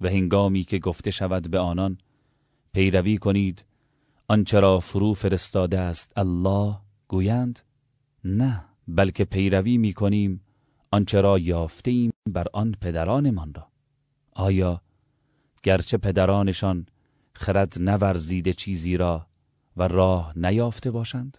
و هنگامی که گفته شود به آنان پیروی کنید آنچه را فرو فرستاده است الله گویند؟ نه بلکه پیروی می کنیم آنچه را یافته ایم بر آن پدرانمان را. آیا گرچه پدرانشان خرد نورزیده چیزی را و راه نیافته باشند؟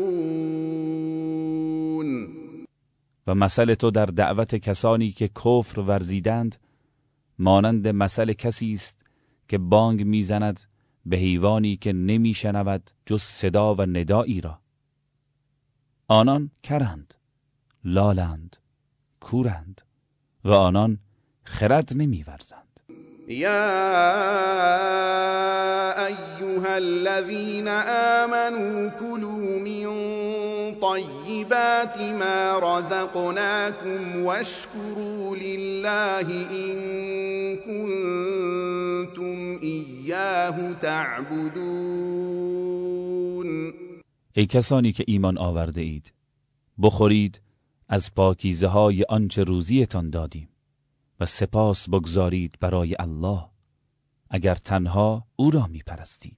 و مثل تو در دعوت کسانی که کفر ورزیدند مانند مثل کسی است که بانگ می‌زند به حیوانی که نمیشنود جز صدا و ندایی را. آنان کرند لالند کورند و آنان خرد نمیورزند. يا أيها الذين آمنوا كلوا من طيبات ما رزقناكم واشكروا لله إن كنتم إياه تعبدون. ای کسانی که ایمان آورده اید بخورید از پاکیزه های آنچه روزیتان دادیم و سپاس بگذارید برای الله اگر تنها او را می پرستید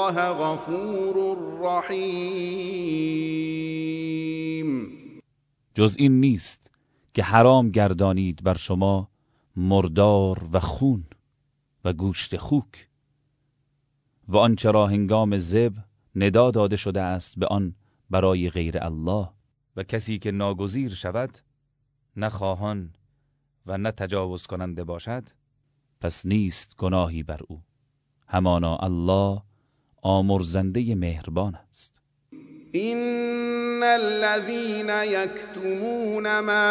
الله غفور رحيم جز این نیست که حرام گردانید بر شما مردار و خون و گوشت خوک. و آنچه را هنگام زب ندا داده شده است به آن برای غیر الله. و کسی که ناگزیر شود نه خواهان و نه تجاوز کننده باشد پس نیست گناهی بر او. همانا الله آمرزنده مهربان است. إن الذين يكتمون ما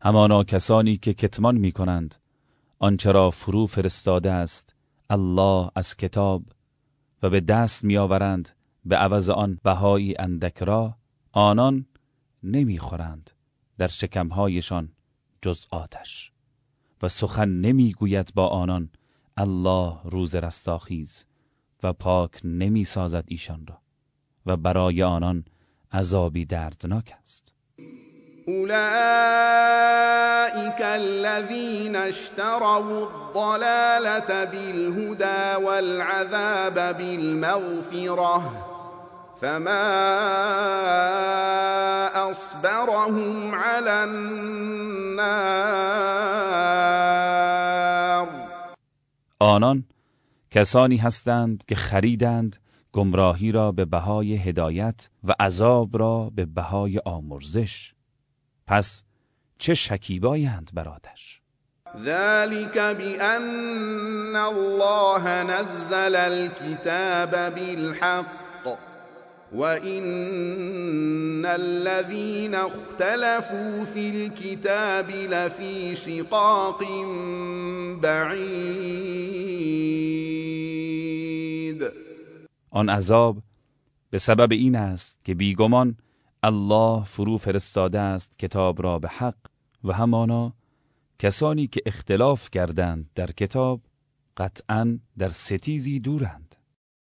همانا کسانی که کتمان می کنند آنچه را فرو فرستاده است الله از کتاب و به دست می آورند به عوض آن بهایی اندک را آنان نمی خورند در شکمهایشان جز آتش. و سخن نمی گوید با آنان الله روز رستاخیز و پاک نمی سازد ایشان را و برای آنان عذابی دردناک است. أولئك الذين اشتروا الضلالة بالهدى والعذاب بالمغفرة فما أصبرهم على النار. آنان کسانی هستند که خریدند گمراهی را به بهای هدایت و عذاب را به بهای آمرزش. پس چه شکیبایند بر آتش ذلك بأن الله نزل الكتاب بالحق وإن الذين اختلفوا في الكتاب لفي شقاق بعید آن عذاب به سبب این است که بیگمان الله فرو فرستاده است کتاب را به حق و همانا کسانی که اختلاف کردند در کتاب قطعا در ستیزی دورند.